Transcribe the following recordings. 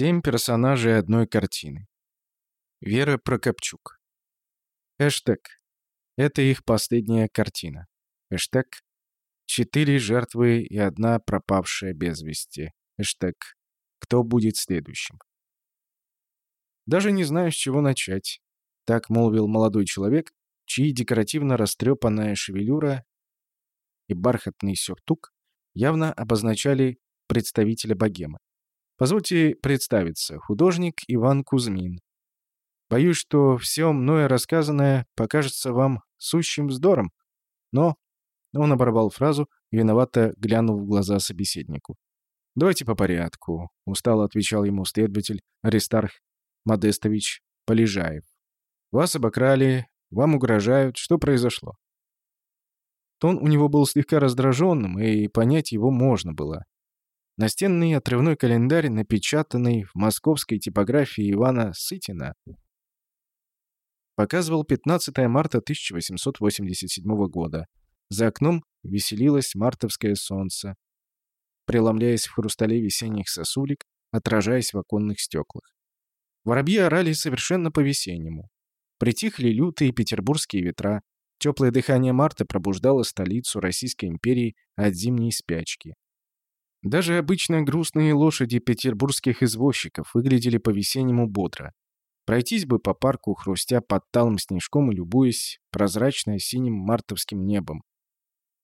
Семь персонажей одной картины. Вера Прокопчук. Хэштег. Это их последняя картина. Хэштег. Четыре жертвы и одна пропавшая без вести. Хэштег. Кто будет следующим? Даже не знаю, с чего начать. Так молвил молодой человек, чьи декоративно растрепанная шевелюра и бархатный сюртук явно обозначали представителя богемы. Позвольте представиться. Художник Иван Кузьмин. Боюсь, что все мною рассказанное покажется вам сущим вздором, но...» Он оборвал фразу, виновато глянув в глаза собеседнику. «Давайте по порядку», — устало отвечал ему следователь Аристарх Модестович Полежаев. «Вас обокрали, вам угрожают. Что произошло?» Тон у него был слегка раздраженным, и понять его можно было. Настенный отрывной календарь, напечатанный в московской типографии Ивана Сытина, показывал 15 марта 1887 года. За окном веселилось мартовское солнце, преломляясь в хрустале весенних сосулек, отражаясь в оконных стеклах. Воробьи орали совершенно по-весеннему. Притихли лютые петербургские ветра, теплое дыхание марта пробуждало столицу Российской империи от зимней спячки. Даже обычно грустные лошади петербургских извозчиков выглядели по-весеннему бодро. Пройтись бы по парку, хрустя под талым снежком и любуясь прозрачно синим мартовским небом.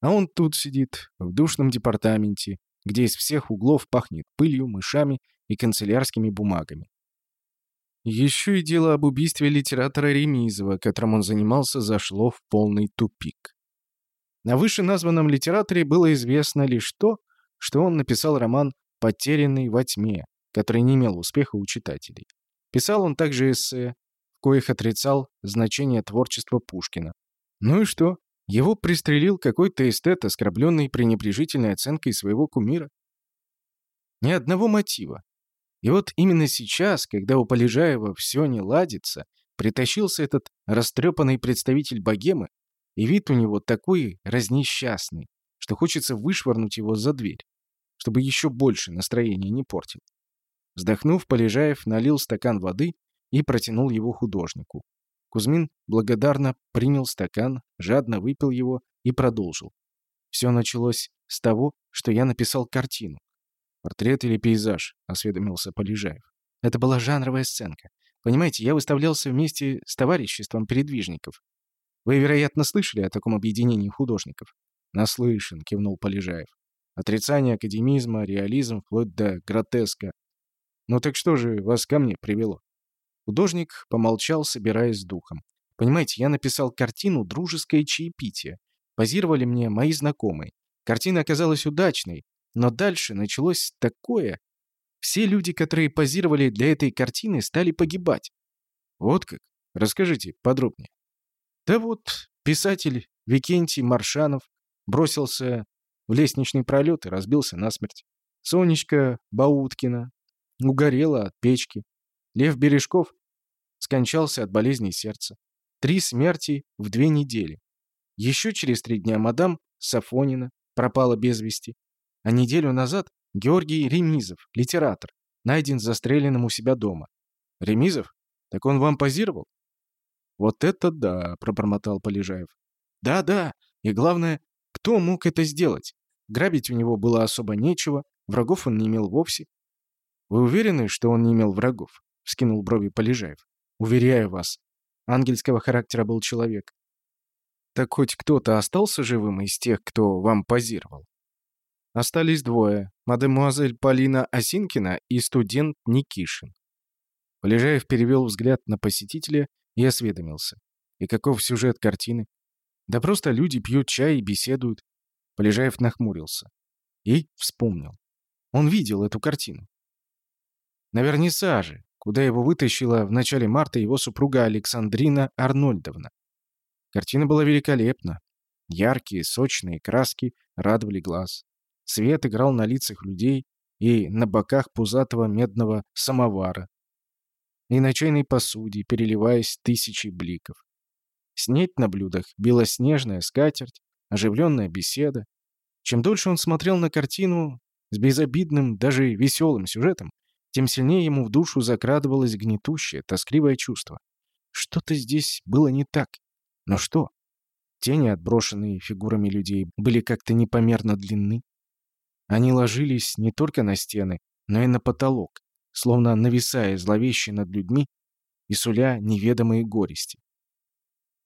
А он тут сидит, в душном департаменте, где из всех углов пахнет пылью, мышами и канцелярскими бумагами. Еще и дело об убийстве литератора Ремизова, которым он занимался, зашло в полный тупик. На вышеназванном литераторе было известно лишь то, что он написал роман «Потерянный во тьме», который не имел успеха у читателей. Писал он также эссе, в коих отрицал значение творчества Пушкина. Ну и что? Его пристрелил какой-то эстет, оскорбленный пренебрежительной оценкой своего кумира. Ни одного мотива. И вот именно сейчас, когда у Полежаева все не ладится, притащился этот растрепанный представитель богемы, и вид у него такой разнесчастный, что хочется вышвырнуть его за дверь, чтобы еще больше настроение не портил. Вздохнув, Полежаев налил стакан воды и протянул его художнику. Кузьмин благодарно принял стакан, жадно выпил его и продолжил. Все началось с того, что я написал картину. «Портрет или пейзаж?» — осведомился Полежаев. Это была жанровая сценка. Понимаете, я выставлялся вместе с товариществом передвижников. Вы, вероятно, слышали о таком объединении художников. «Наслышан», — кивнул Полежаев. «Отрицание академизма, реализм, вплоть до гротеска. Ну так что же вас ко мне привело?» Художник помолчал, собираясь с духом. «Понимаете, я написал картину «Дружеское чаепитие». Позировали мне мои знакомые. Картина оказалась удачной, но дальше началось такое. Все люди, которые позировали для этой картины, стали погибать. Вот как? Расскажите подробнее. Да вот, писатель Викентий Маршанов бросился в лестничный пролет и разбился насмерть. Сонечка Бауткина угорела от печки. Лев Бережков скончался от болезни сердца. Три смерти в две недели. Еще через три дня мадам Сафонина пропала без вести. А неделю назад Георгий Ремизов, литератор, найден застреленным у себя дома. Ремизов? Так он вам позировал? Вот это да, пробормотал Полежаев. Да-да, и главное, кто мог это сделать? Грабить у него было особо нечего, врагов он не имел вовсе. «Вы уверены, что он не имел врагов?» — вскинул брови Полежаев. «Уверяю вас, ангельского характера был человек. Так хоть кто-то остался живым из тех, кто вам позировал?» Остались двое — мадемуазель Полина Осинкина и студент Никишин. Полежаев перевел взгляд на посетителя и осведомился. И каков сюжет картины? Да просто люди пьют чай и беседуют. Полежаев нахмурился. И вспомнил. Он видел эту картину. На вернисаже, куда его вытащила в начале марта его супруга Александрина Арнольдовна. Картина была великолепна. Яркие, сочные краски радовали глаз. Свет играл на лицах людей и на боках пузатого медного самовара, и на чайной посуде, переливаясь тысячи бликов. Снеть на блюдах, белоснежная скатерть, оживленная беседа. Чем дольше он смотрел на картину с безобидным, даже веселым сюжетом, тем сильнее ему в душу закрадывалось гнетущее, тоскливое чувство. Что-то здесь было не так. Но что? Тени, отброшенные фигурами людей, были как-то непомерно длинны. Они ложились не только на стены, но и на потолок, словно нависая зловеще над людьми и суля неведомые горести.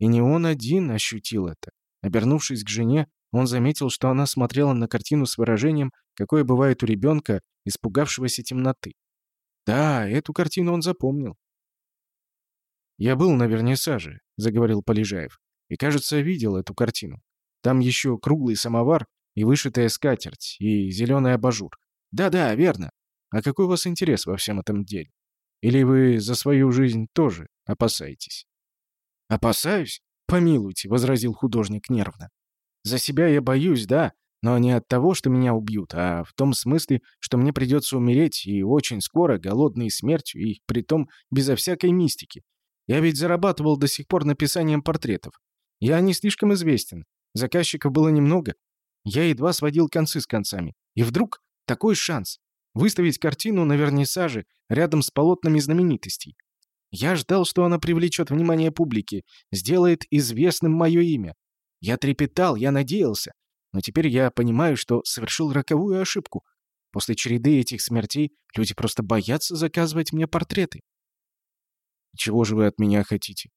И не он один ощутил это. Обернувшись к жене, он заметил, что она смотрела на картину с выражением, какое бывает у ребенка, испугавшегося темноты. Да, эту картину он запомнил. «Я был на вернисаже», — заговорил Полежаев, «и, кажется, видел эту картину. Там еще круглый самовар и вышитая скатерть, и зеленый абажур. Да-да, верно. А какой у вас интерес во всем этом деле? Или вы за свою жизнь тоже опасаетесь?» «Опасаюсь? Помилуйте», — возразил художник нервно. «За себя я боюсь, да, но не от того, что меня убьют, а в том смысле, что мне придется умереть, и очень скоро, голодной смертью, и притом безо всякой мистики. Я ведь зарабатывал до сих пор написанием портретов. Я не слишком известен. Заказчиков было немного. Я едва сводил концы с концами. И вдруг такой шанс. Выставить картину на вернисаже рядом с полотнами знаменитостей. Я ждал, что она привлечет внимание публики, сделает известным мое имя. Я трепетал, я надеялся. Но теперь я понимаю, что совершил роковую ошибку. После череды этих смертей люди просто боятся заказывать мне портреты. Чего же вы от меня хотите?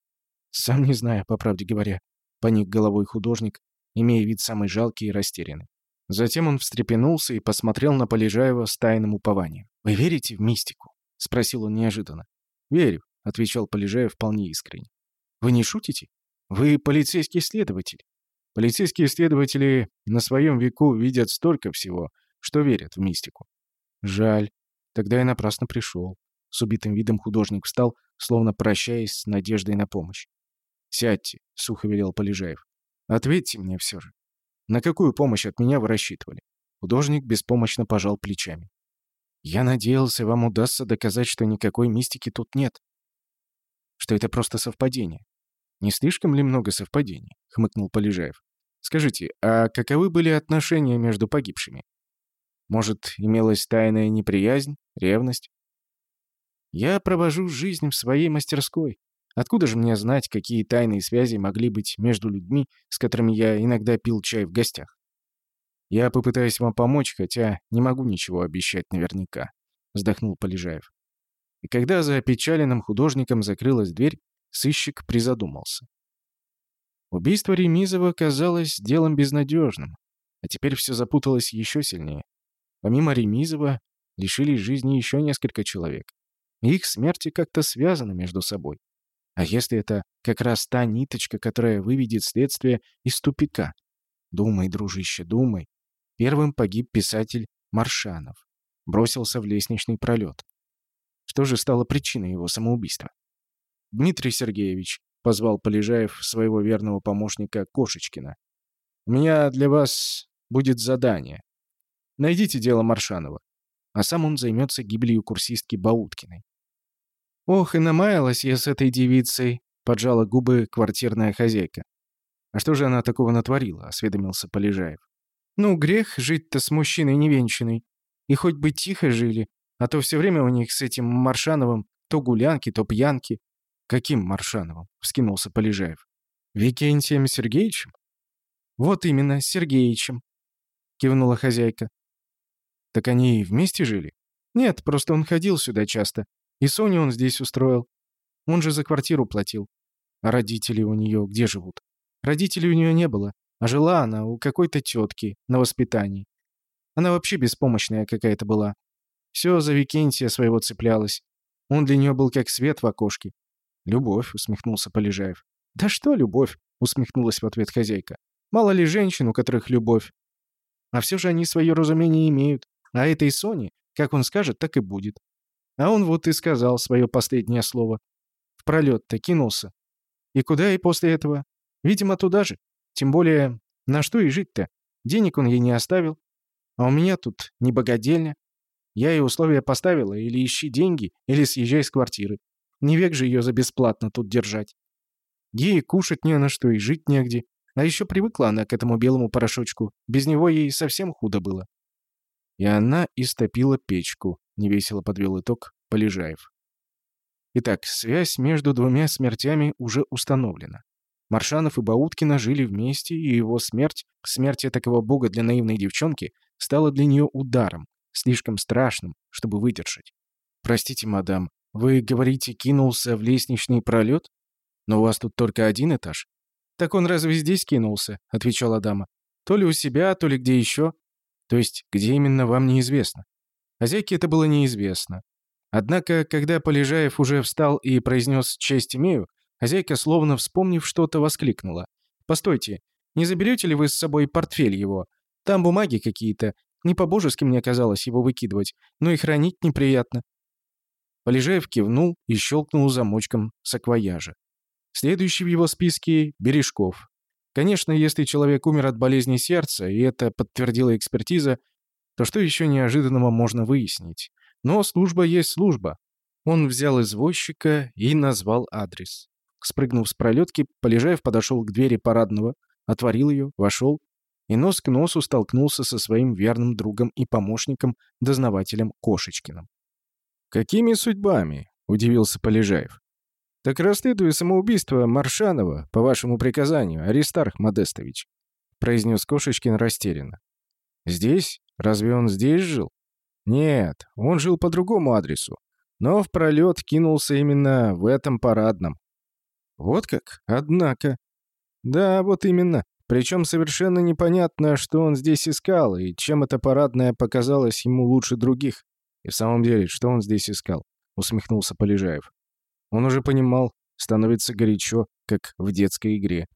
Сам не знаю, по правде говоря. Поник головой художник, имея вид самый жалкий и растерянный. Затем он встрепенулся и посмотрел на Полежаева с тайным упованием. «Вы верите в мистику?» — спросил он неожиданно. «Верю», — отвечал Полежаев вполне искренне. «Вы не шутите? Вы полицейский следователь. Полицейские следователи на своем веку видят столько всего, что верят в мистику. Жаль. Тогда я напрасно пришел. С убитым видом художник встал, словно прощаясь с надеждой на помощь. «Сядьте», — сухо велел Полежаев. «Ответьте мне все же. На какую помощь от меня вы рассчитывали?» Художник беспомощно пожал плечами. «Я надеялся, вам удастся доказать, что никакой мистики тут нет. Что это просто совпадение. «Не слишком ли много совпадений?» — хмыкнул Полежаев. «Скажите, а каковы были отношения между погибшими? Может, имелась тайная неприязнь, ревность?» «Я провожу жизнь в своей мастерской. Откуда же мне знать, какие тайные связи могли быть между людьми, с которыми я иногда пил чай в гостях? Я попытаюсь вам помочь, хотя не могу ничего обещать наверняка», — вздохнул Полежаев. И когда за опечаленным художником закрылась дверь, Сыщик призадумался. Убийство Ремизова казалось делом безнадежным, а теперь все запуталось еще сильнее. Помимо Ремизова лишились жизни еще несколько человек. их смерти как-то связаны между собой. А если это как раз та ниточка, которая выведет следствие из тупика? Думай, дружище, думай. Первым погиб писатель Маршанов. Бросился в лестничный пролет. Что же стало причиной его самоубийства? «Дмитрий Сергеевич», — позвал Полежаев своего верного помощника Кошечкина. «У меня для вас будет задание. Найдите дело Маршанова, а сам он займется гибелью курсистки Бауткиной». «Ох, и намаялась я с этой девицей», — поджала губы квартирная хозяйка. «А что же она такого натворила?» — осведомился Полежаев. «Ну, грех жить-то с мужчиной невенчанной. И хоть бы тихо жили, а то все время у них с этим Маршановым то гулянки, то пьянки. «Каким Маршановым?» — вскинулся Полежаев. «Викентием Сергеевичем?» «Вот именно, Сергеевичем», — кивнула хозяйка. «Так они и вместе жили?» «Нет, просто он ходил сюда часто. И Соню он здесь устроил. Он же за квартиру платил. А родители у нее где живут? Родителей у нее не было, а жила она у какой-то тетки на воспитании. Она вообще беспомощная какая-то была. Все за Викентия своего цеплялась. Он для нее был как свет в окошке. «Любовь», — усмехнулся Полежаев. «Да что любовь?» — усмехнулась в ответ хозяйка. «Мало ли женщин, у которых любовь. А все же они свое разумение имеют. А этой Соне, как он скажет, так и будет. А он вот и сказал свое последнее слово. В пролет-то кинулся. И куда и после этого? Видимо, туда же. Тем более, на что и жить-то? Денег он ей не оставил. А у меня тут не богадельня. Я ей условия поставила, или ищи деньги, или съезжай с квартиры. Не век же ее за бесплатно тут держать. Ей кушать не на что и жить негде. А еще привыкла она к этому белому порошочку. Без него ей совсем худо было. И она истопила печку, — невесело подвел итог Полежаев. Итак, связь между двумя смертями уже установлена. Маршанов и Бауткина жили вместе, и его смерть, смерть такого бога для наивной девчонки, стала для нее ударом, слишком страшным, чтобы выдержать. «Простите, мадам, вы, говорите, кинулся в лестничный пролет? Но у вас тут только один этаж?» «Так он разве здесь кинулся?» — отвечала дама. «То ли у себя, то ли где еще. То есть, где именно, вам неизвестно. Хозяйке это было неизвестно. Однако, когда Полежаев уже встал и произнес «честь имею», хозяйка, словно вспомнив что-то, воскликнула. «Постойте, не заберете ли вы с собой портфель его? Там бумаги какие-то. Не по-божески мне казалось его выкидывать, но и хранить неприятно». Полежаев кивнул и щелкнул замочком саквояжа. Следующий в его списке — Бережков. Конечно, если человек умер от болезни сердца, и это подтвердила экспертиза, то что еще неожиданного можно выяснить? Но служба есть служба. Он взял извозчика и назвал адрес. Спрыгнув с пролетки, Полежаев подошел к двери парадного, отворил ее, вошел и нос к носу столкнулся со своим верным другом и помощником, дознавателем Кошечкиным. «Какими судьбами?» — удивился Полежаев. «Так расследую самоубийство Маршанова, по вашему приказанию, Аристарх Модестович», — произнес Кошечкин растерянно. «Здесь? Разве он здесь жил?» «Нет, он жил по другому адресу, но в пролет кинулся именно в этом парадном». «Вот как? Однако». «Да, вот именно. Причем совершенно непонятно, что он здесь искал, и чем эта парадная показалась ему лучше других. И в самом деле, что он здесь искал?» — усмехнулся Полежаев. Он уже понимал, становится горячо, как в детской игре.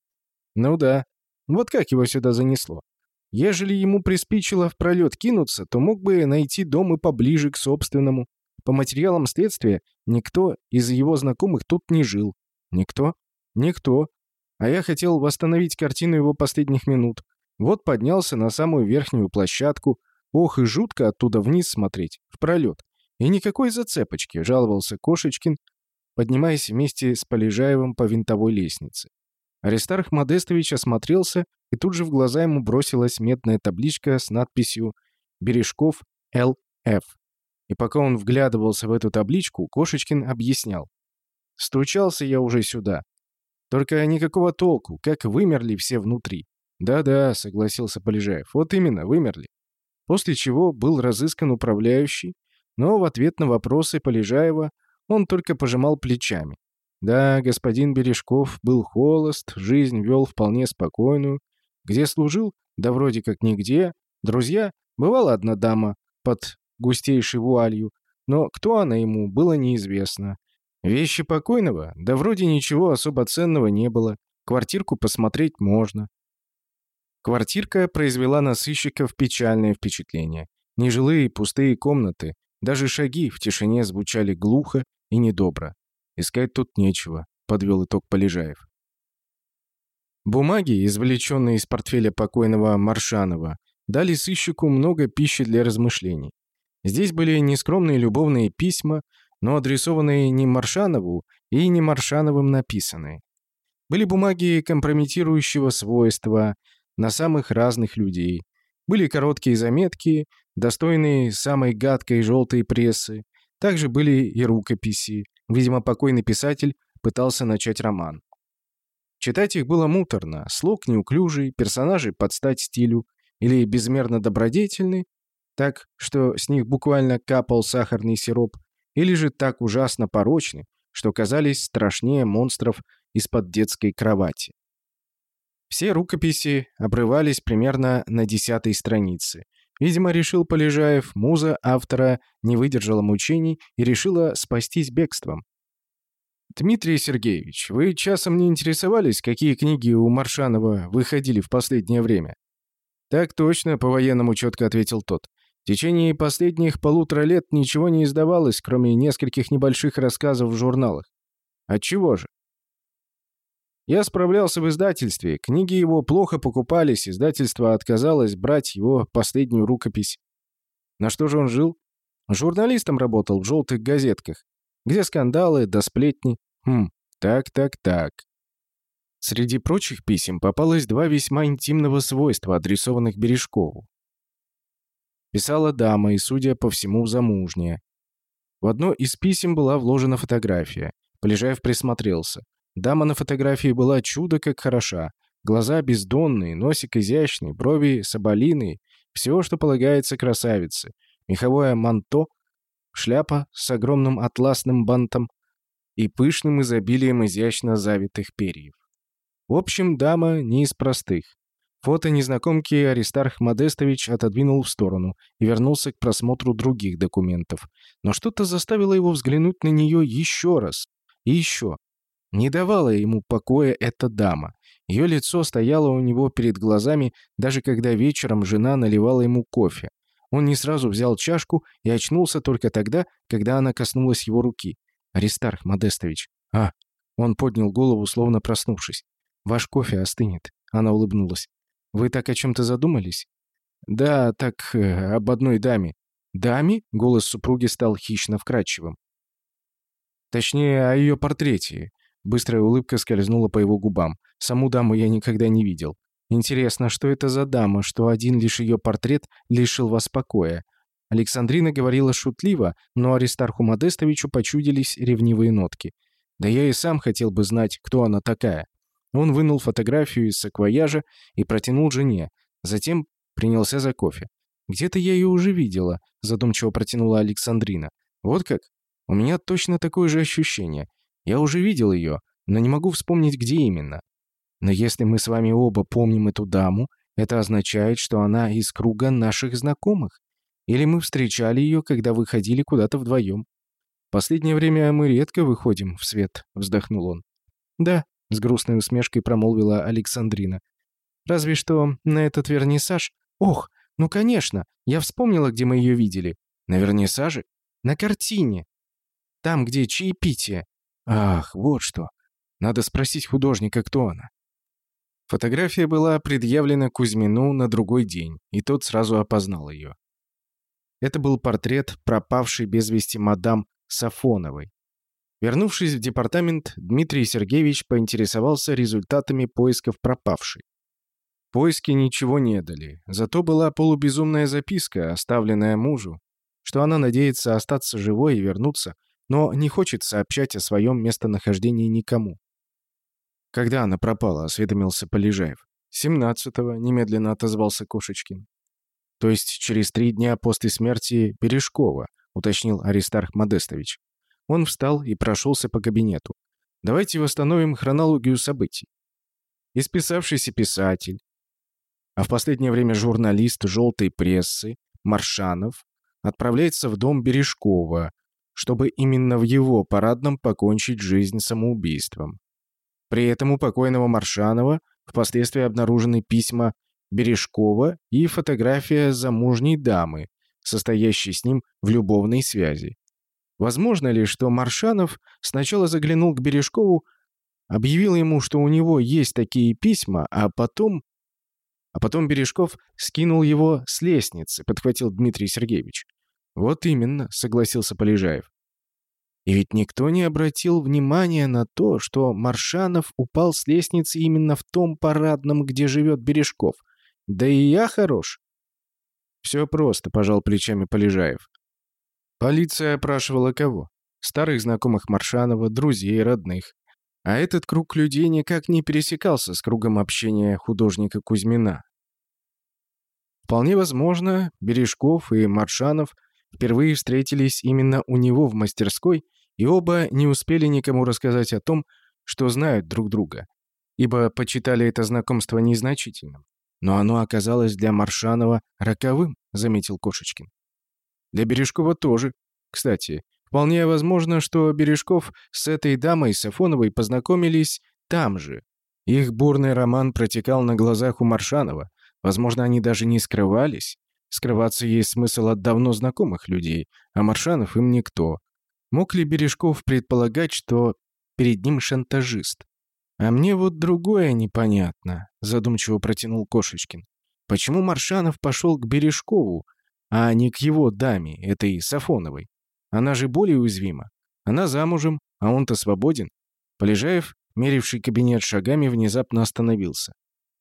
Ну да, вот как его сюда занесло. Ежели ему приспичило в пролет кинуться, то мог бы найти дом и поближе к собственному. По материалам следствия, никто из его знакомых тут не жил. Никто? Никто. А я хотел восстановить картину его последних минут. Вот поднялся на самую верхнюю площадку. Ох, и жутко оттуда вниз смотреть, в пролет. И никакой зацепочки, жаловался Кошечкин, поднимаясь вместе с Полежаевым по винтовой лестнице. Аристарх Модестович осмотрелся, и тут же в глаза ему бросилась медная табличка с надписью «Бережков Л.Ф». И пока он вглядывался в эту табличку, Кошечкин объяснял. «Стучался я уже сюда. Только никакого толку, как вымерли все внутри». «Да-да», — согласился Полежаев, — «вот именно, вымерли». После чего был разыскан управляющий, но в ответ на вопросы Полежаева он только пожимал плечами. Да, господин Бережков был холост, жизнь вел вполне спокойную. Где служил? Да вроде как нигде. Друзья? Бывала одна дама под густейшей вуалью, но кто она ему, было неизвестно. Вещи покойного? Да вроде ничего особо ценного не было. Квартирку посмотреть можно. Квартирка произвела на сыщиков печальное впечатление. Нежилые пустые комнаты, даже шаги в тишине звучали глухо и недобро. Искать тут нечего, подвел итог Полежаев. Бумаги, извлеченные из портфеля покойного Маршанова, дали сыщику много пищи для размышлений. Здесь были нескромные любовные письма, но адресованные не Маршанову и не Маршановым написанные. Были бумаги компрометирующего свойства на самых разных людей. Были короткие заметки, достойные самой гадкой желтой прессы, также были и рукописи. Видимо, покойный писатель пытался начать роман. Читать их было муторно, слог неуклюжий, персонажи под стать стилю или безмерно добродетельны, так, что с них буквально капал сахарный сироп, или же так ужасно порочны, что казались страшнее монстров из-под детской кровати. Все рукописи обрывались примерно на десятой странице, Видимо, решил Полежаев, муза автора не выдержала мучений и решила спастись бегством. «Дмитрий Сергеевич, вы часом не интересовались, какие книги у Маршанова выходили в последнее время?» «Так точно», — по-военному четко ответил тот. «В течение последних полутора лет ничего не издавалось, кроме нескольких небольших рассказов в журналах. Отчего же? Я справлялся в издательстве, книги его плохо покупались, издательство отказалось брать его последнюю рукопись. На что же он жил? Журналистом работал в желтых газетках, где скандалы да сплетни. Хм, так-так-так. Среди прочих писем попалось два весьма интимного свойства, адресованных Бережкову. Писала дама и, судя по всему, замужняя. В одно из писем была вложена фотография. Полежаев присмотрелся. Дама на фотографии была чудо как хороша. Глаза бездонные, носик изящный, брови соболиные. Все, что полагается красавице. Меховое манто, шляпа с огромным атласным бантом и пышным изобилием изящно завитых перьев. В общем, дама не из простых. Фото незнакомки Аристарх Модестович отодвинул в сторону и вернулся к просмотру других документов. Но что-то заставило его взглянуть на нее еще раз. И еще. Не давала ему покоя эта дама. Ее лицо стояло у него перед глазами, даже когда вечером жена наливала ему кофе. Он не сразу взял чашку и очнулся только тогда, когда она коснулась его руки. «Аристарх Модестович». «А». Он поднял голову, словно проснувшись. «Ваш кофе остынет». Она улыбнулась. «Вы так о чем-то задумались?» «Да, так, э, об одной даме». «Даме?» — голос супруги стал хищно вкрадчивым. «Точнее, о ее портрете». Быстрая улыбка скользнула по его губам. Саму даму я никогда не видел. Интересно, что это за дама, что один лишь ее портрет лишил вас покоя? Александрина говорила шутливо, но Аристарху Модестовичу почудились ревнивые нотки. Да я и сам хотел бы знать, кто она такая. Он вынул фотографию из саквояжа и протянул жене. Затем принялся за кофе. «Где-то я ее уже видела», — задумчиво протянула Александрина. «Вот как? У меня точно такое же ощущение. Я уже видел ее, но не могу вспомнить, где именно. Но если мы с вами оба помним эту даму, это означает, что она из круга наших знакомых. Или мы встречали ее, когда выходили куда-то вдвоем. Последнее время мы редко выходим в свет», — вздохнул он. «Да», — с грустной усмешкой промолвила Александрина. «Разве что на этот вернисаж...» «Ох, ну конечно, я вспомнила, где мы ее видели. На вернисаже? На картине. Там, где чаепитие. Ах, вот что. Надо спросить художника, кто она. Фотография была предъявлена Кузьмину на другой день, и тот сразу опознал ее. Это был портрет пропавшей без вести мадам Сафоновой. Вернувшись в департамент, Дмитрий Сергеевич поинтересовался результатами поисков пропавшей. Поиски ничего не дали, зато была полубезумная записка, оставленная мужу, что она надеется остаться живой и вернуться, но не хочет сообщать о своем местонахождении никому. «Когда она пропала?» — осведомился Полежаев. «Семнадцатого», — немедленно отозвался Кошечкин. «То есть через три дня после смерти Бережкова», — уточнил Аристарх Модестович. Он встал и прошелся по кабинету. «Давайте восстановим хронологию событий. Исписавшийся писатель, а в последнее время журналист «желтой прессы» Маршанов отправляется в дом Бережкова, чтобы именно в его парадном покончить жизнь самоубийством. При этом у покойного Маршанова впоследствии обнаружены письма Бережкова и фотография замужней дамы, состоящей с ним в любовной связи. Возможно ли, что Маршанов сначала заглянул к Бережкову, объявил ему, что у него есть такие письма, а потом... А потом Бережков скинул его с лестницы, подхватил Дмитрий Сергеевич. «Вот именно», — согласился Полежаев. И ведь никто не обратил внимания на то, что Маршанов упал с лестницы именно в том парадном, где живет Бережков. Да и я хорош. Все просто, пожал плечами Полежаев. Полиция опрашивала кого? Старых знакомых Маршанова, друзей, родных. А этот круг людей никак не пересекался с кругом общения художника Кузьмина. Вполне возможно, Бережков и Маршанов впервые встретились именно у него в мастерской и оба не успели никому рассказать о том, что знают друг друга, ибо почитали это знакомство незначительным. Но оно оказалось для Маршанова роковым, заметил Кошечкин. Для Бережкова тоже. Кстати, вполне возможно, что Бережков с этой дамой Сафоновой познакомились там же. Их бурный роман протекал на глазах у Маршанова. Возможно, они даже не скрывались. Скрываться есть смысл от давно знакомых людей, а Маршанов им никто. Мог ли Бережков предполагать, что перед ним шантажист? «А мне вот другое непонятно», — задумчиво протянул Кошечкин. «Почему Маршанов пошел к Бережкову, а не к его даме, этой Сафоновой? Она же более уязвима. Она замужем, а он-то свободен». Полежаев, меривший кабинет шагами, внезапно остановился.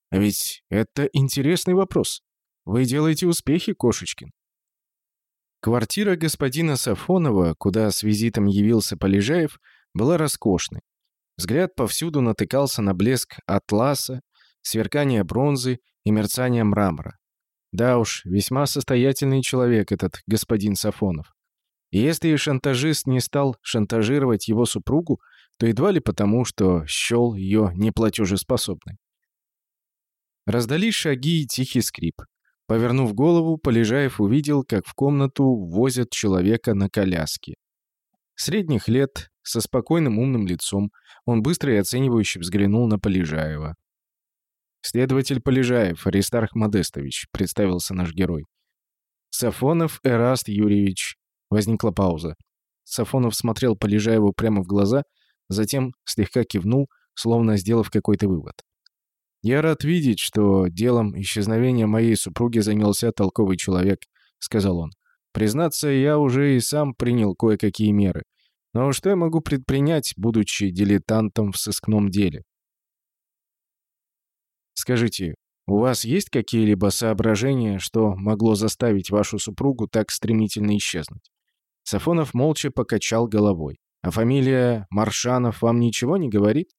«А ведь это интересный вопрос. Вы делаете успехи, Кошечкин. Квартира господина Сафонова, куда с визитом явился Полежаев, была роскошной. Взгляд повсюду натыкался на блеск атласа, сверкание бронзы и мерцание мрамора. Да уж, весьма состоятельный человек этот господин Сафонов. И если шантажист не стал шантажировать его супругу, то едва ли потому, что счел ее неплатежеспособной. Раздались шаги и тихий скрип. Повернув голову, Полежаев увидел, как в комнату возят человека на коляске. Средних лет, со спокойным умным лицом, он быстро и оценивающе взглянул на Полежаева. «Следователь Полежаев, Аристарх Модестович», — представился наш герой. «Сафонов Эраст Юрьевич». Возникла пауза. Сафонов смотрел Полежаеву прямо в глаза, затем слегка кивнул, словно сделав какой-то вывод. «Я рад видеть, что делом исчезновения моей супруги занялся толковый человек», — сказал он. «Признаться, я уже и сам принял кое-какие меры. Но что я могу предпринять, будучи дилетантом в сыскном деле? Скажите, у вас есть какие-либо соображения, что могло заставить вашу супругу так стремительно исчезнуть? Сафонов молча покачал головой. А фамилия Маршанов вам ничего не говорит?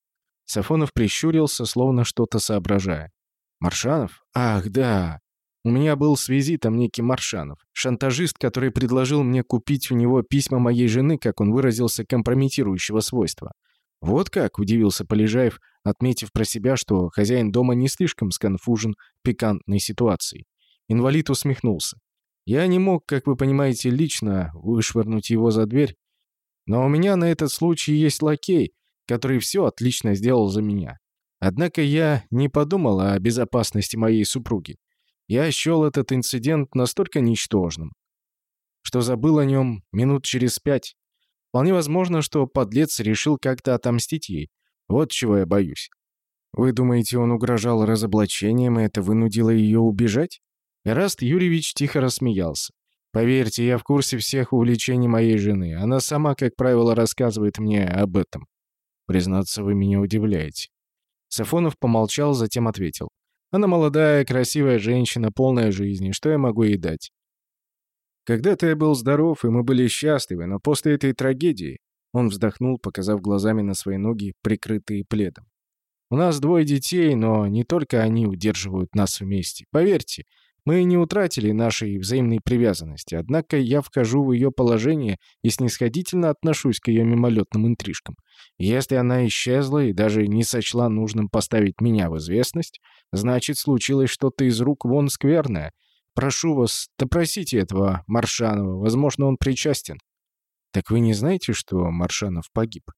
Сафонов прищурился, словно что-то соображая. Маршанов? Ах, да. У меня был с визитом некий Маршанов, шантажист, который предложил мне купить у него письма моей жены, как он выразился, компрометирующего свойства. «Вот как?» — удивился Полежаев, отметив про себя, что хозяин дома не слишком сконфужен пикантной ситуацией. Инвалид усмехнулся. «Я не мог, как вы понимаете, лично вышвырнуть его за дверь, но у меня на этот случай есть лакей, который все отлично сделал за меня. Однако я не подумал о безопасности моей супруги. Я счел этот инцидент настолько ничтожным, что забыл о нем минут через пять. Вполне возможно, что подлец решил как-то отомстить ей. Вот чего я боюсь. Вы думаете, он угрожал разоблачением, и это вынудило ее убежать? Эраст Юрьевич тихо рассмеялся. Поверьте, я в курсе всех увлечений моей жены. Она сама, как правило, рассказывает мне об этом. Признаться, вы меня удивляете. Сафонов помолчал, затем ответил. Она молодая, красивая женщина, полная жизни. Что я могу ей дать? Когда-то я был здоров, и мы были счастливы, но после этой трагедии... Он вздохнул, показав глазами на свои ноги, прикрытые пледом. У нас двое детей, но не только они удерживают нас вместе. Поверьте, мы не утратили нашей взаимной привязанности, однако я вхожу в ее положение и снисходительно отношусь к ее мимолетным интрижкам. Если она исчезла и даже не сочла нужным поставить меня в известность, значит, случилось что-то из рук вон скверное. Прошу вас, допросите этого Маршанова, возможно, он причастен. Так вы не знаете, что Маршанов погиб?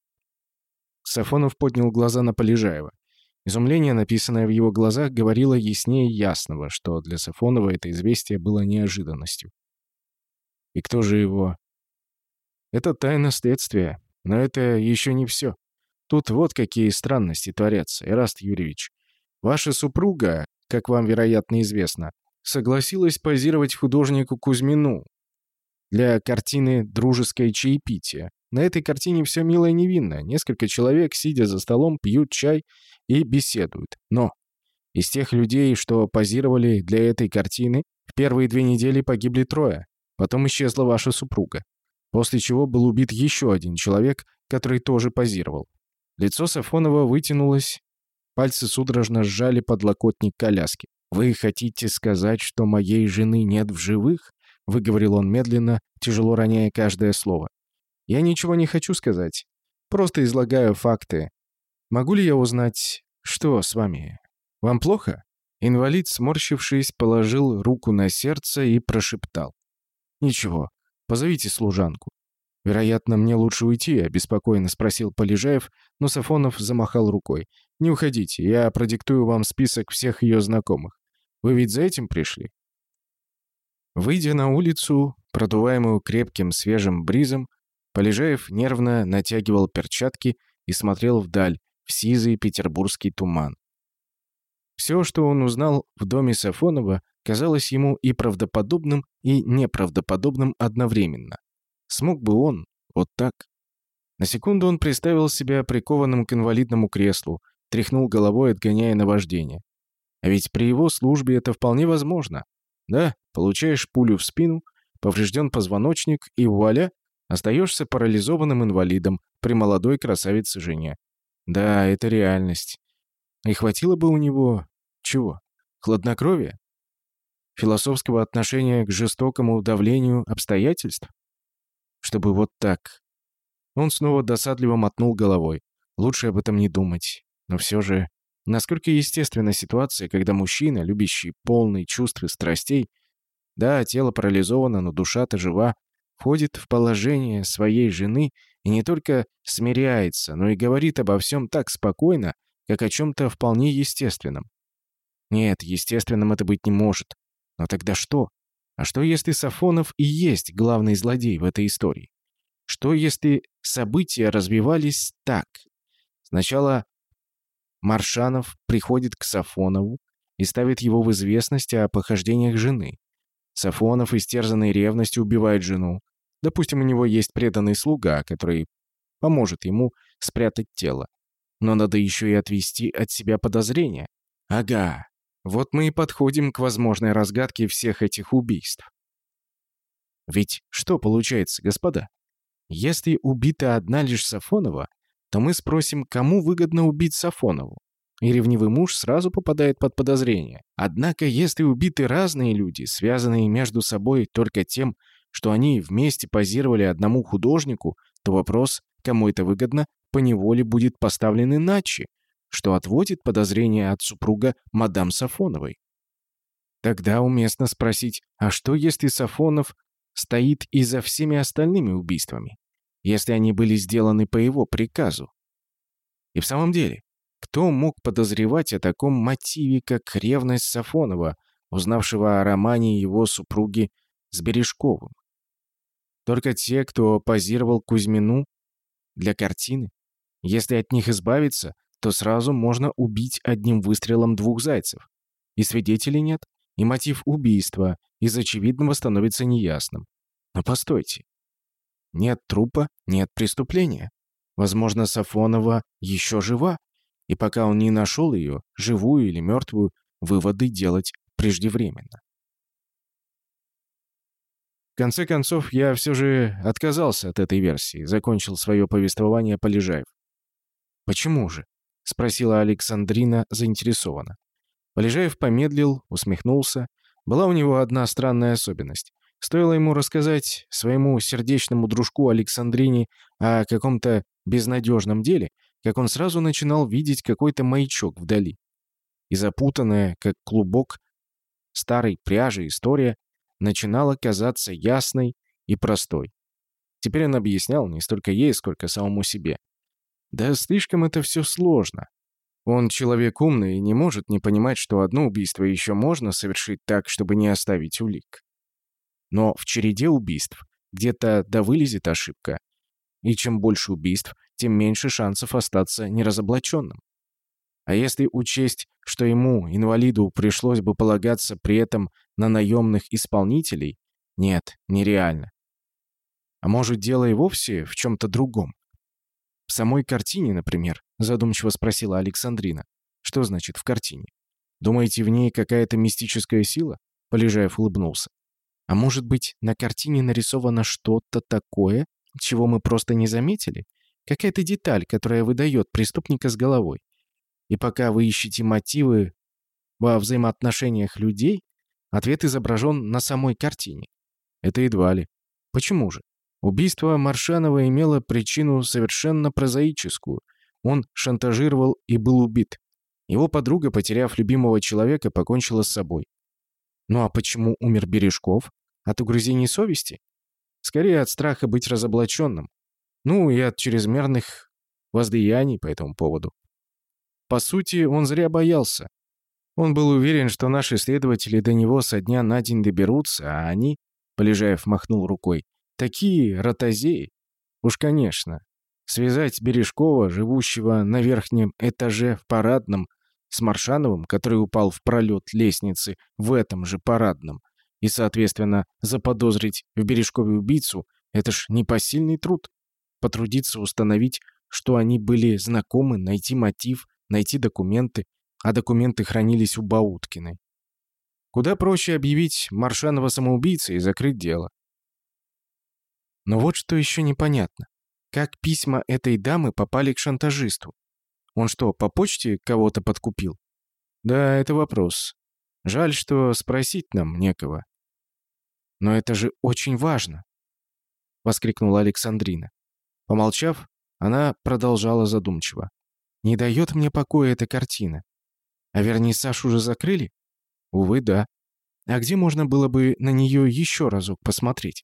Сафонов поднял глаза на Полежаева. Изумление, написанное в его глазах, говорило яснее ясного, что для Сафонова это известие было неожиданностью. И кто же его? Это тайна следствия, но это еще не все. Тут вот какие странности творятся, Эраст Юрьевич. Ваша супруга, как вам, вероятно, известно, согласилась позировать художнику Кузьмину для картины «Дружеское чаепитие». На этой картине все мило и невинно. Несколько человек, сидя за столом, пьют чай и беседуют. Но из тех людей, что позировали для этой картины, в первые две недели погибли трое. Потом исчезла ваша супруга. После чего был убит еще один человек, который тоже позировал. Лицо Сафонова вытянулось, пальцы судорожно сжали подлокотник коляски. «Вы хотите сказать, что моей жены нет в живых?» — выговорил он медленно, тяжело роняя каждое слово. «Я ничего не хочу сказать. Просто излагаю факты. Могу ли я узнать, что с вами? Вам плохо?» Инвалид, сморщившись, положил руку на сердце и прошептал. «Ничего, позовите служанку». «Вероятно, мне лучше уйти», — обеспокоенно спросил Полежаев, но Сафонов замахал рукой. «Не уходите, я продиктую вам список всех ее знакомых. Вы ведь за этим пришли?» Выйдя на улицу, продуваемую крепким свежим бризом, Полежаев нервно натягивал перчатки и смотрел вдаль, в сизый петербургский туман. Все, что он узнал в доме Сафонова, казалось ему и правдоподобным, и неправдоподобным одновременно. Смог бы он вот так? На секунду он представил себя прикованным к инвалидному креслу, тряхнул головой, отгоняя наваждение. А ведь при его службе это вполне возможно. Да, получаешь пулю в спину, поврежден позвоночник, и вуаля, остаешься парализованным инвалидом при молодой красавице жене. Да, это реальность. И хватило бы у него... чего? Хладнокровия? Философского отношения к жестокому давлению обстоятельств? Чтобы вот так. Он снова досадливо мотнул головой. Лучше об этом не думать. Но все же... Насколько естественна ситуация, когда мужчина, любящий полный чувств и страстей, да, тело парализовано, но душа-то жива, входит в положение своей жены и не только смиряется, но и говорит обо всем так спокойно, как о чем-то вполне естественном. Нет, естественным это быть не может. Но тогда что? А что, если Сафонов и есть главный злодей в этой истории? Что, если события развивались так? Сначала Маршанов приходит к Сафонову и ставит его в известность о похождениях жены. Сафонов, истерзанный ревностью, убивает жену. Допустим, у него есть преданный слуга, который поможет ему спрятать тело. Но надо еще и отвести от себя подозрения. Ага, вот мы и подходим к возможной разгадке всех этих убийств. Ведь что получается, господа? Если убита одна лишь Сафонова, то мы спросим, кому выгодно убить Сафонову. И ревнивый муж сразу попадает под подозрение. Однако, если убиты разные люди, связанные между собой только тем, что они вместе позировали одному художнику, то вопрос, кому это выгодно, поневоле будет поставлен иначе, что отводит подозрение от супруга мадам Сафоновой. Тогда уместно спросить, а что если Сафонов стоит и за всеми остальными убийствами? Если они были сделаны по его приказу. И в самом деле, кто мог подозревать о таком мотиве, как ревность Сафонова, узнавшего о романе его супруги с Бережковым? Только те, кто позировал Кузьмину для картины. Если от них избавиться, то сразу можно убить одним выстрелом двух зайцев. И свидетелей нет, и мотив убийства из очевидного становится неясным. Но постойте, нет трупа, нет преступления. Возможно, Сафонова еще жива, и пока он не нашел ее, живую или мертвую, выводы делать преждевременно. В конце концов, я все же отказался от этой версии, закончил свое повествование Полежаев. «Почему же?» — спросила Александрина заинтересованно. Полежаев помедлил, усмехнулся. Была у него одна странная особенность. Стоило ему рассказать своему сердечному дружку Александрине о каком-то безнадежном деле, как он сразу начинал видеть какой-то маячок вдали. И запутанная, как клубок старой пряжи история начинала казаться ясной и простой. Теперь он объяснял не столько ей, сколько самому себе. Да слишком это все сложно. Он человек умный и не может не понимать, что одно убийство еще можно совершить так, чтобы не оставить улик. Но в череде убийств где-то да вылезет ошибка. И чем больше убийств, тем меньше шансов остаться неразоблаченным. А если учесть, что ему, инвалиду, пришлось бы полагаться при этом на наемных исполнителей, нет, нереально. А может, дело и вовсе в чем-то другом? В самой картине, например, задумчиво спросила Александрина. Что значит «в картине»? Думаете, в ней какая-то мистическая сила? Полежаев улыбнулся. А может быть, на картине нарисовано что-то такое, чего мы просто не заметили? Какая-то деталь, которая выдает преступника с головой. И пока вы ищете мотивы во взаимоотношениях людей, ответ изображен на самой картине. Это едва ли. Почему же? Убийство Маршанова имело причину совершенно прозаическую. Он шантажировал и был убит. Его подруга, потеряв любимого человека, покончила с собой. Ну а почему умер Бережков? От угрызений совести? Скорее от страха быть разоблаченным. Ну и от чрезмерных воздаяний по этому поводу. По сути, он зря боялся. Он был уверен, что наши следователи до него со дня на день доберутся, а они, Полежаев махнул рукой, такие ротозеи. Уж, конечно, связать Бережкова, живущего на верхнем этаже в парадном, с Маршановым, который упал в пролет лестницы в этом же парадном, и, соответственно, заподозрить в Бережкове убийцу — это ж непосильный труд. Потрудиться установить, что они были знакомы, найти мотив, найти документы, а документы хранились у Бауткиной. Куда проще объявить Маршанова самоубийцей и закрыть дело. Но вот что еще непонятно. Как письма этой дамы попали к шантажисту? Он что, по почте кого-то подкупил? Да, это вопрос. Жаль, что спросить нам некого. Но это же очень важно, воскликнула Александрина. Помолчав, она продолжала задумчиво. Не дает мне покоя эта картина. А вернисаж уже закрыли? Увы, да. А где можно было бы на нее еще разок посмотреть?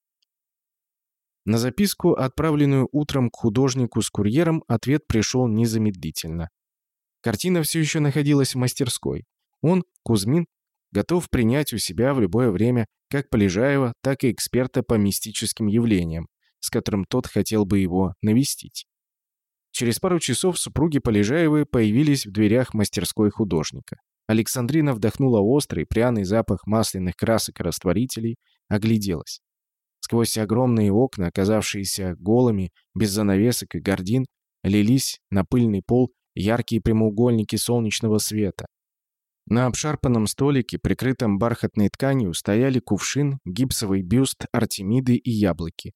На записку, отправленную утром к художнику с курьером, ответ пришел незамедлительно. Картина все еще находилась в мастерской. Он, Кузьмин, готов принять у себя в любое время как Полежаева, так и эксперта по мистическим явлениям, с которым тот хотел бы его навестить. Через пару часов супруги Полежаевы появились в дверях мастерской художника. Александрина вдохнула острый, пряный запах масляных красок и растворителей, огляделась. Сквозь огромные окна, оказавшиеся голыми, без занавесок и гордин, лились на пыльный пол яркие прямоугольники солнечного света. На обшарпанном столике, прикрытом бархатной тканью, стояли кувшин, гипсовый бюст, артемиды и яблоки.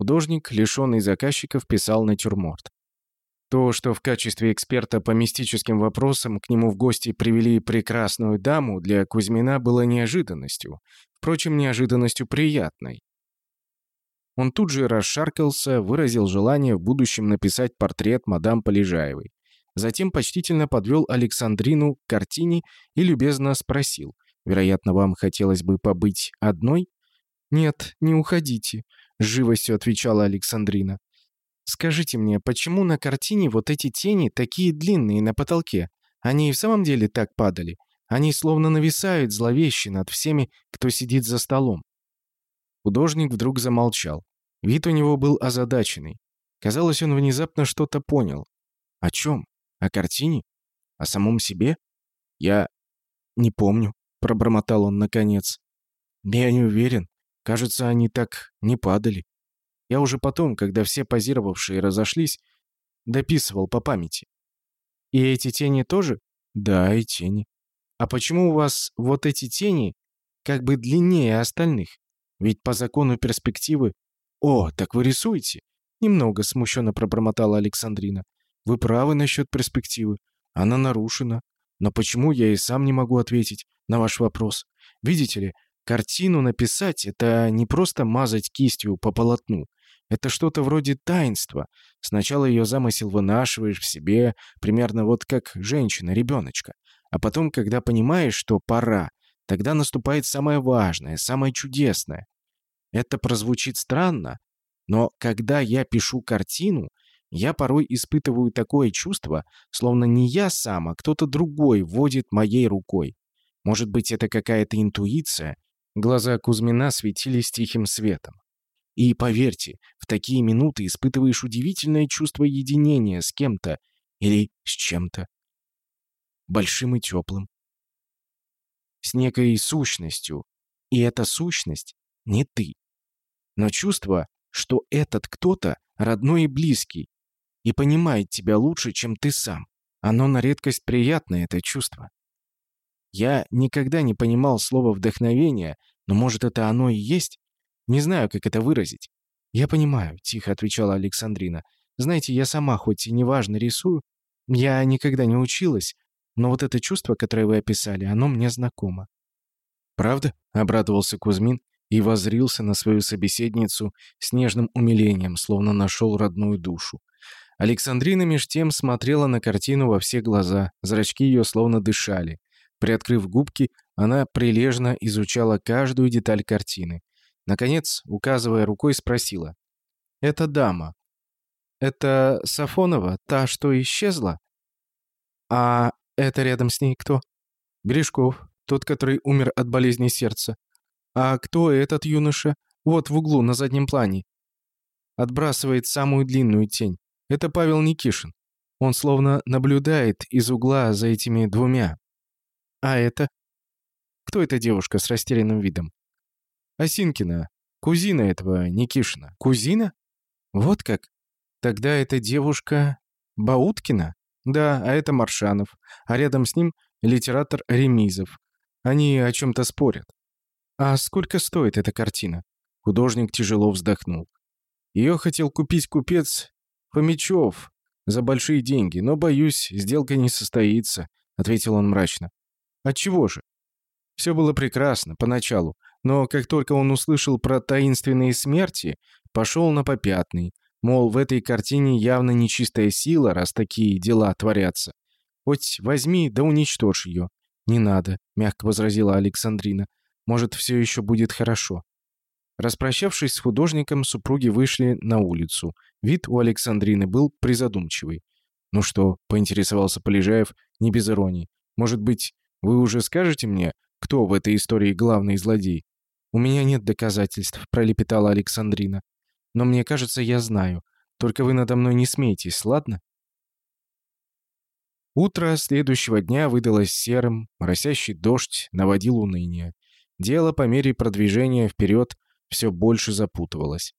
Художник, лишенный заказчиков, писал натюрморт. То, что в качестве эксперта по мистическим вопросам к нему в гости привели прекрасную даму, для Кузьмина было неожиданностью. Впрочем, неожиданностью приятной. Он тут же расшаркался, выразил желание в будущем написать портрет мадам Полежаевой. Затем почтительно подвел Александрину к картине и любезно спросил. «Вероятно, вам хотелось бы побыть одной?» «Нет, не уходите», — живостью отвечала Александрина. «Скажите мне, почему на картине вот эти тени такие длинные на потолке? Они и в самом деле так падали? Они словно нависают зловеще над всеми, кто сидит за столом». Художник вдруг замолчал. Вид у него был озадаченный. Казалось, он внезапно что-то понял. О чем? О картине? О самом себе? Я не помню, пробормотал он наконец. Я не уверен. Кажется, они так не падали. Я уже потом, когда все позировавшие разошлись, дописывал по памяти. И эти тени тоже? Да, и тени. А почему у вас вот эти тени как бы длиннее остальных? Ведь по закону перспективы... О, так вы рисуете? Немного смущенно пробормотала Александрина. Вы правы насчет перспективы. Она нарушена. Но почему я и сам не могу ответить на ваш вопрос? Видите ли, картину написать — это не просто мазать кистью по полотну. Это что-то вроде таинства. Сначала ее замысел вынашиваешь в себе, примерно вот как женщина, ребеночка. А потом, когда понимаешь, что пора, тогда наступает самое важное, самое чудесное. Это прозвучит странно, но когда я пишу картину, я порой испытываю такое чувство, словно не я сам, а кто-то другой водит моей рукой. Может быть, это какая-то интуиция? Глаза Кузьмина светились тихим светом. И поверьте, в такие минуты испытываешь удивительное чувство единения с кем-то или с чем-то. Большим и теплым. С некой сущностью. И эта сущность не ты. Но чувство, что этот кто-то родной и близкий, и понимает тебя лучше, чем ты сам. Оно на редкость приятное, это чувство. Я никогда не понимал слова «вдохновение», но, может, это оно и есть? Не знаю, как это выразить. «Я понимаю», — тихо отвечала Александрина. «Знаете, я сама хоть и неважно рисую, я никогда не училась, но вот это чувство, которое вы описали, оно мне знакомо». «Правда?» — обрадовался Кузьмин и возрился на свою собеседницу с нежным умилением, словно нашел родную душу. Александрина меж тем смотрела на картину во все глаза, зрачки ее словно дышали. Приоткрыв губки, она прилежно изучала каждую деталь картины. Наконец, указывая рукой, спросила. «Это дама. Это Сафонова, та, что исчезла? А это рядом с ней кто?» «Гришков, тот, который умер от болезни сердца. А кто этот юноша? Вот в углу, на заднем плане. Отбрасывает самую длинную тень. Это Павел Никишин. Он словно наблюдает из угла за этими двумя. А это? Кто эта девушка с растерянным видом? Осинкина, кузина этого Никишина. Кузина? Вот как? Тогда эта девушка Бауткина? Да, а это Маршанов. А рядом с ним литератор Ремизов. Они о чем-то спорят. А сколько стоит эта картина? Художник тяжело вздохнул. Ее хотел купить купец Фомичев за большие деньги, но, боюсь, сделка не состоится», — ответил он мрачно. «Отчего же?» Все было прекрасно, поначалу, но как только он услышал про таинственные смерти, пошел на попятный, мол, в этой картине явно нечистая сила, раз такие дела творятся. Хоть возьми да уничтожь ее. «Не надо», — мягко возразила Александрина. «Может, все еще будет хорошо». Распрощавшись с художником, супруги вышли на улицу. Вид у Александрины был призадумчивый. «Ну что?» — поинтересовался Полежаев, не без иронии. «Может быть, вы уже скажете мне, кто в этой истории главный злодей?» «У меня нет доказательств», — пролепетала Александрина. «Но мне кажется, я знаю. Только вы надо мной не смейтесь, ладно?» Утро следующего дня выдалось серым, моросящий дождь наводил уныние. Дело по мере продвижения вперед все больше запутывалось.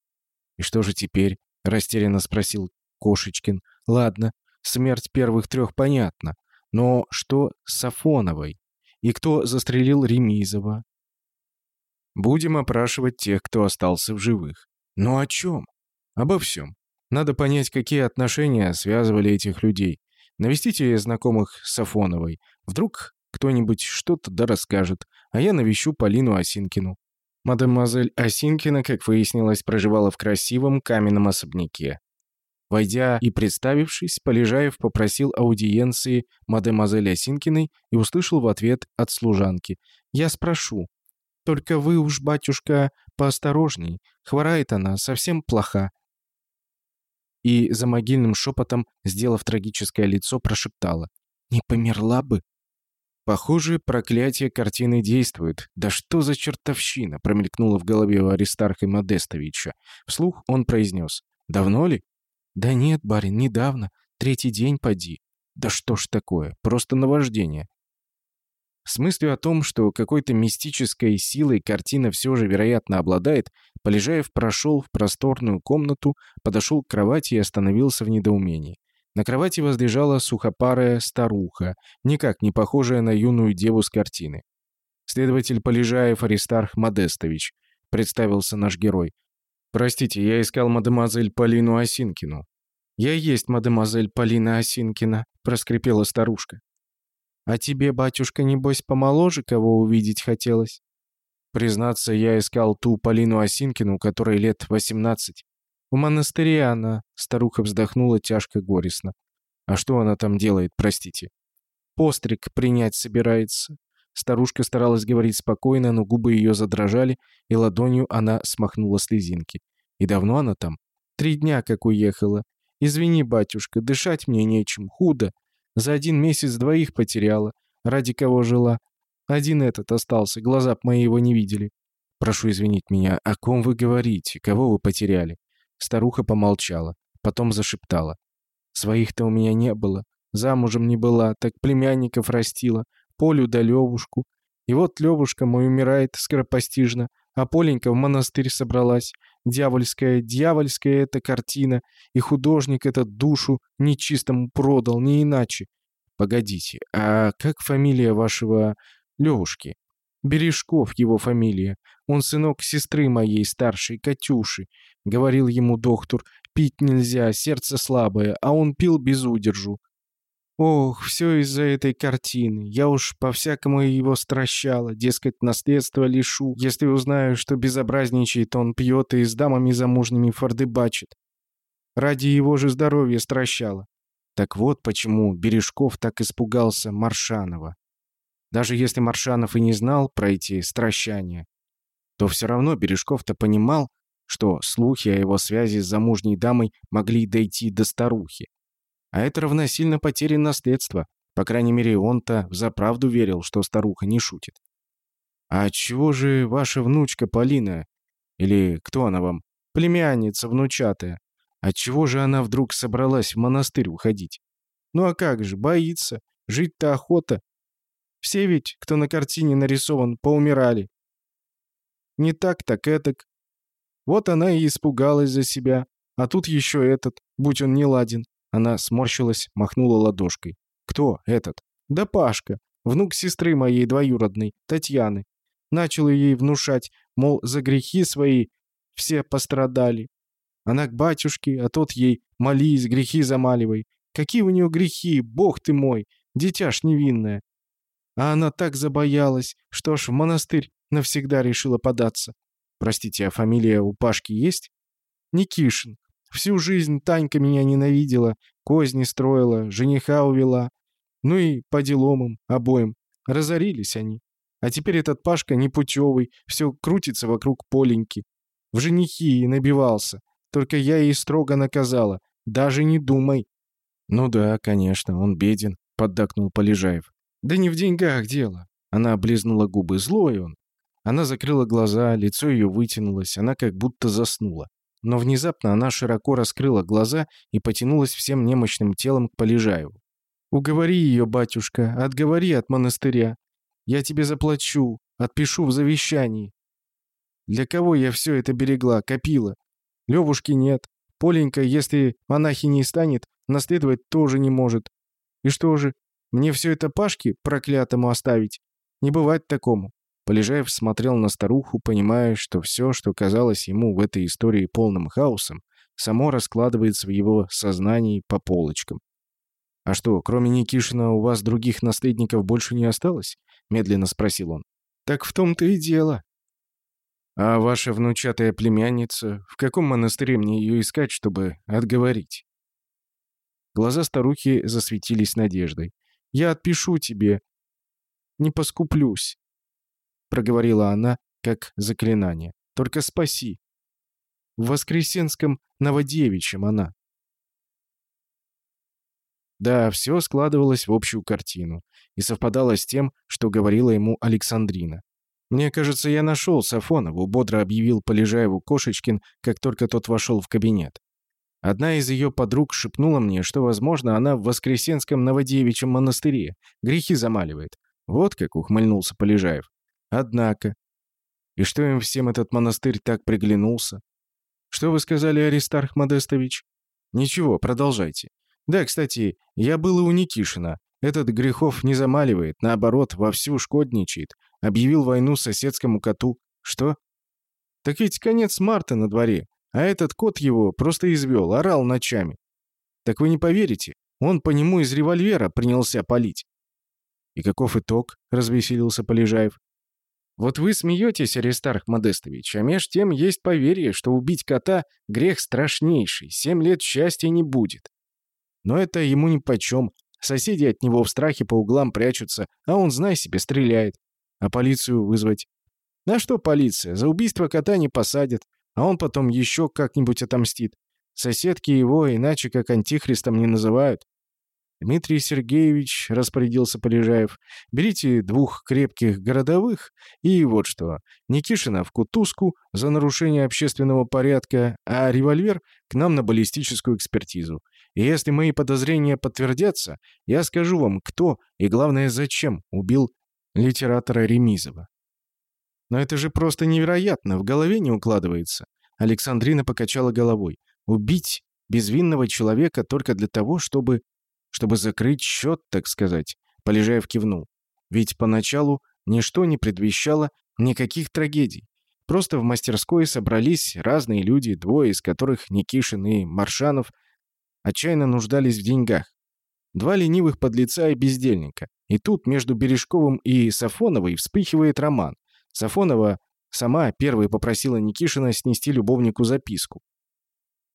«И что же теперь?» — растерянно спросил Кошечкин. «Ладно, смерть первых трех понятна. Но что с Сафоновой? И кто застрелил Ремизова? Будем опрашивать тех, кто остался в живых. Но о чем? Обо всем. Надо понять, какие отношения связывали этих людей. Навестите знакомых с Сафоновой. Вдруг кто-нибудь что-то да расскажет, а я навещу Полину Осинкину. Мадемуазель Осинкина, как выяснилось, проживала в красивом каменном особняке. Войдя и представившись, Полежаев попросил аудиенции мадемуазели Осинкиной и услышал в ответ от служанки. «Я спрошу. Только вы уж, батюшка, поосторожней. Хворает она, совсем плоха». И за могильным шепотом, сделав трагическое лицо, прошептала. «Не померла бы?» Похоже, проклятие картины действует. Да что за чертовщина, промелькнуло в голове у Аристарха Модестовича. Вслух он произнес. «Давно ли?» «Да нет, барин, недавно. Третий день поди». «Да что ж такое? Просто наваждение». С мыслью о том, что какой-то мистической силой картина все же, вероятно, обладает, Полежаев прошел в просторную комнату, подошел к кровати и остановился в недоумении. На кровати возлежала сухопарая старуха, никак не похожая на юную деву с картины. «Следователь Полежаев Аристарх Модестович», — представился наш герой. «Простите, я искал мадемуазель Полину Осинкину». «Я есть мадемуазель Полина Осинкина», — проскрипела старушка. «А тебе, батюшка, небось, помоложе кого увидеть хотелось?» Признаться, я искал ту Полину Осинкину, которой лет восемнадцать. «У монастыря она», — старуха вздохнула тяжко горестно. «А что она там делает, простите?» «Постриг принять собирается». Старушка старалась говорить спокойно, но губы ее задрожали, и ладонью она смахнула слезинки. «И давно она там?» «Три дня, как уехала. Извини, батюшка, дышать мне нечем, худо. За один месяц двоих потеряла. Ради кого жила? Один этот остался, глаза б мои его не видели». «Прошу извинить меня, о ком вы говорите? Кого вы потеряли?» Старуха помолчала, потом зашептала. «Своих-то у меня не было. Замужем не была, так племянников растила. Полю да Левушку. И вот Левушка мой умирает скоропостижно, а Поленька в монастырь собралась. Дьявольская, дьявольская эта картина, и художник этот душу нечистому продал, не иначе. Погодите, а как фамилия вашего Левушки? Бережков его фамилия. Он сынок сестры моей старшей, Катюши. Говорил ему доктор, пить нельзя, сердце слабое, а он пил без удержу. Ох, все из-за этой картины. Я уж по-всякому его стращала, дескать, наследство лишу, если узнаю, что безобразничает он пьет и с дамами замужними фордыбачит. Ради его же здоровья стращала. Так вот почему Бережков так испугался Маршанова. Даже если Маршанов и не знал про эти стращания, то все равно Бережков-то понимал, что слухи о его связи с замужней дамой могли дойти до старухи. А это равносильно потере наследства. По крайней мере, он-то взаправду верил, что старуха не шутит. «А чего же ваша внучка Полина? Или кто она вам? Племянница внучатая. Отчего же она вдруг собралась в монастырь уходить? Ну а как же, боится. Жить-то охота. Все ведь, кто на картине нарисован, поумирали. Не так, так этак. Вот она и испугалась за себя. А тут еще этот, будь он не ладен. Она сморщилась, махнула ладошкой. «Кто этот?» «Да Пашка, внук сестры моей двоюродной, Татьяны. Начал ей внушать, мол, за грехи свои все пострадали. Она к батюшке, а тот ей «молись, грехи замаливай». Какие у нее грехи, бог ты мой, дитя ж невинное. А она так забоялась, что аж в монастырь навсегда решила податься. Простите, а фамилия у Пашки есть? Никишин. Всю жизнь Танька меня ненавидела, козни строила, жениха увела. Ну и по делам им, обоим. Разорились они. А теперь этот Пашка непутевый, все крутится вокруг Поленьки. В женихи и набивался. Только я ей строго наказала. Даже не думай. «Ну да, конечно, он беден», — поддакнул Полежаев. «Да не в деньгах дело». Она облизнула губы. «Злой он». Она закрыла глаза, лицо ее вытянулось, она как будто заснула. Но внезапно она широко раскрыла глаза и потянулась всем немощным телом к Полежаеву. «Уговори ее, батюшка, отговори от монастыря. Я тебе заплачу, отпишу в завещании. Для кого я все это берегла, копила? Левушки нет. Поленька, если монахиней станет, наследовать тоже не может. И что же, мне все это Пашке проклятому оставить? Не бывать такому. Полежаев смотрел на старуху, понимая, что все, что казалось ему в этой истории полным хаосом, само раскладывается в его сознании по полочкам. «А что, кроме Никишина у вас других наследников больше не осталось?» — медленно спросил он. «Так в том-то и дело. А ваша внучатая племянница, в каком монастыре мне ее искать, чтобы отговорить? Глаза старухи засветились надеждой. Я отпишу тебе. Не поскуплюсь, проговорила она, как заклинание. Только спаси. В Воскресенском Новодевичьем она. Да, все складывалось в общую картину и совпадало с тем, что говорила ему Александрина. «Мне кажется, я нашел Сафонову», — бодро объявил Полежаеву Кошечкин, как только тот вошел в кабинет. Одна из ее подруг шепнула мне, что, возможно, она в Воскресенском Новодевичьем монастыре. Грехи замаливает. Вот как ухмыльнулся Полежаев. Однако... И что им всем этот монастырь так приглянулся? Что вы сказали, Аристарх Модестович? Ничего, продолжайте. Да, кстати, я был и у Никишина. Этот Грехов не замаливает, наоборот, вовсю шкодничает. Объявил войну соседскому коту. Что? Так ведь конец марта на дворе, а этот кот его просто извел, орал ночами. Так вы не поверите, он по нему из револьвера принялся палить. И каков итог? Развеселился Полежаев. Вот вы смеетесь, Аристарх Модестович, а меж тем есть поверье, что убить кота — грех страшнейший, семь лет счастья не будет. Но это ему нипочем, Соседи от него в страхе по углам прячутся, а он, знай себе, стреляет. А полицию вызвать? На что полиция? За убийство кота не посадят, а он потом еще как-нибудь отомстит. Соседки его иначе как антихристом не называют. Дмитрий Сергеевич, распорядился Полежаев, берите двух крепких городовых и вот что. Никишина в кутузку за нарушение общественного порядка, а револьвер к нам на баллистическую экспертизу. И если мои подозрения подтвердятся, я скажу вам, кто и, главное, зачем убил литератора Ремизова. Но это же просто невероятно, в голове не укладывается. Александрина покачала головой. Убить безвинного человека только для того, чтобы... чтобы закрыть счет, так сказать. Полежаев кивнул. Ведь поначалу ничто не предвещало никаких трагедий. Просто в мастерской собрались разные люди, двое из которых Никишин и Маршанов отчаянно нуждались в деньгах. Два ленивых подлеца и бездельника. И тут между Бережковым и Сафоновой вспыхивает роман. Сафонова сама первой попросила Никишина снести любовнику записку.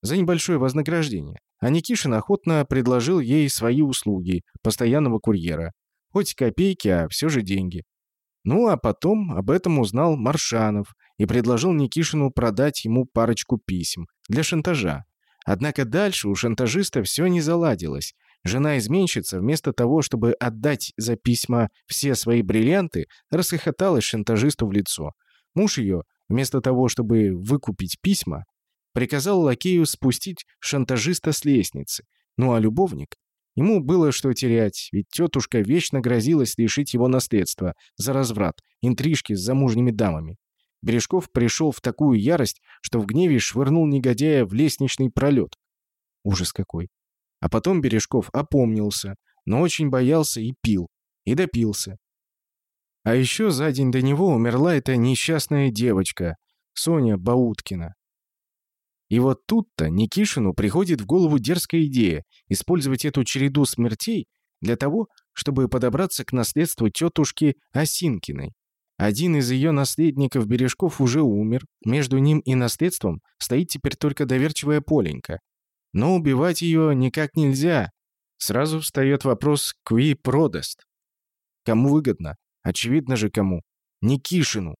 За небольшое вознаграждение. А Никишин охотно предложил ей свои услуги, постоянного курьера. Хоть копейки, а все же деньги. Ну, а потом об этом узнал Маршанов и предложил Никишину продать ему парочку писем для шантажа. Однако дальше у шантажиста все не заладилось. Жена-изменщица, вместо того, чтобы отдать за письма все свои бриллианты, расхохоталась шантажисту в лицо. Муж ее, вместо того, чтобы выкупить письма, приказал лакею спустить шантажиста с лестницы. Ну а любовник? Ему было что терять, ведь тетушка вечно грозилась лишить его наследства за разврат, интрижки с замужними дамами. Бережков пришел в такую ярость, что в гневе швырнул негодяя в лестничный пролет. Ужас какой. А потом Бережков опомнился, но очень боялся и пил. И допился. А еще за день до него умерла эта несчастная девочка, Соня Бауткина. И вот тут-то Никишину приходит в голову дерзкая идея использовать эту череду смертей для того, чтобы подобраться к наследству тетушки Осинкиной. Один из ее наследников Бережков уже умер, между ним и наследством стоит теперь только доверчивая Поленька. Но убивать ее никак нельзя. Сразу встает вопрос «кви продаст?». Кому выгодно? Очевидно же кому. Никишину.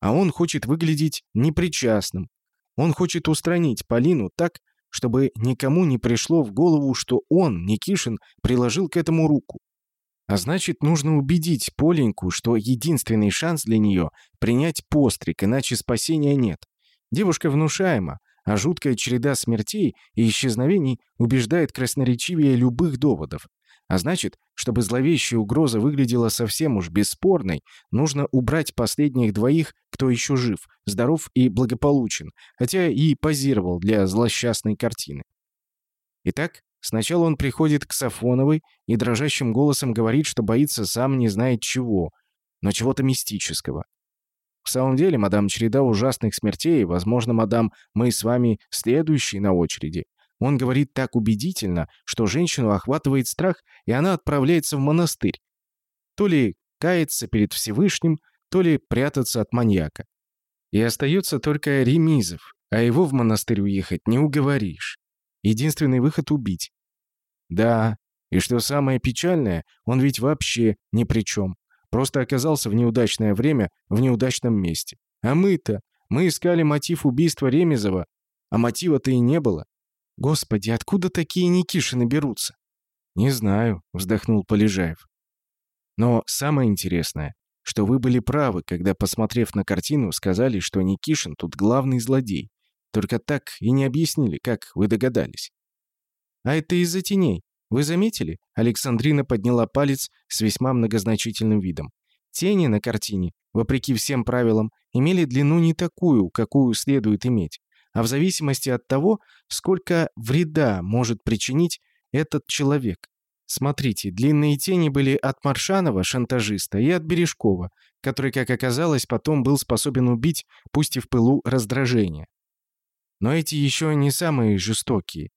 А он хочет выглядеть непричастным. Он хочет устранить Полину так, чтобы никому не пришло в голову, что он, Никишин, приложил к этому руку. А значит, нужно убедить Поленьку, что единственный шанс для нее — принять постриг, иначе спасения нет. Девушка внушаема, а жуткая череда смертей и исчезновений убеждает красноречивее любых доводов. А значит, чтобы зловещая угроза выглядела совсем уж бесспорной, нужно убрать последних двоих, кто еще жив, здоров и благополучен, хотя и позировал для злосчастной картины. Итак, сначала он приходит к Сафоновой и дрожащим голосом говорит, что боится сам не знает чего, но чего-то мистического. В самом деле, мадам, череда ужасных смертей, возможно, мадам, мы с вами следующие на очереди. Он говорит так убедительно, что женщину охватывает страх, и она отправляется в монастырь. То ли каяться перед Всевышним, то ли прятаться от маньяка. И остается только Ремизов, а его в монастырь уехать не уговоришь. Единственный выход — убить. Да, и что самое печальное, он ведь вообще ни при чем. Просто оказался в неудачное время в неудачном месте. А мы-то, мы искали мотив убийства Ремезова, а мотива-то и не было. Господи, откуда такие Никишины берутся? Не знаю, вздохнул Полежаев. Но самое интересное, что вы были правы, когда, посмотрев на картину, сказали, что Никишин тут главный злодей. Только так и не объяснили, как вы догадались. А это из-за теней. Вы заметили? Александрина подняла палец с весьма многозначительным видом. Тени на картине, вопреки всем правилам, имели длину не такую, какую следует иметь а в зависимости от того, сколько вреда может причинить этот человек. Смотрите, длинные тени были от Маршанова, шантажиста, и от Бережкова, который, как оказалось, потом был способен убить, пусть и в пылу раздражения. Но эти еще не самые жестокие.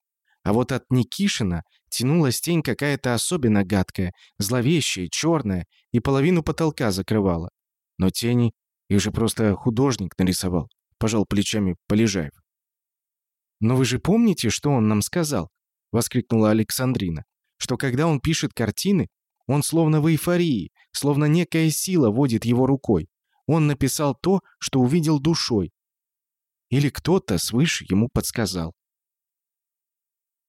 А вот от Никишина тянулась тень какая-то особенно гадкая, зловещая, черная, и половину потолка закрывала. Но тени, их же просто художник нарисовал, пожал плечами Полежаев. «Но вы же помните, что он нам сказал?» — воскликнула Александрина. «Что когда он пишет картины, он словно в эйфории, словно некая сила водит его рукой. Он написал то, что увидел душой. Или кто-то свыше ему подсказал.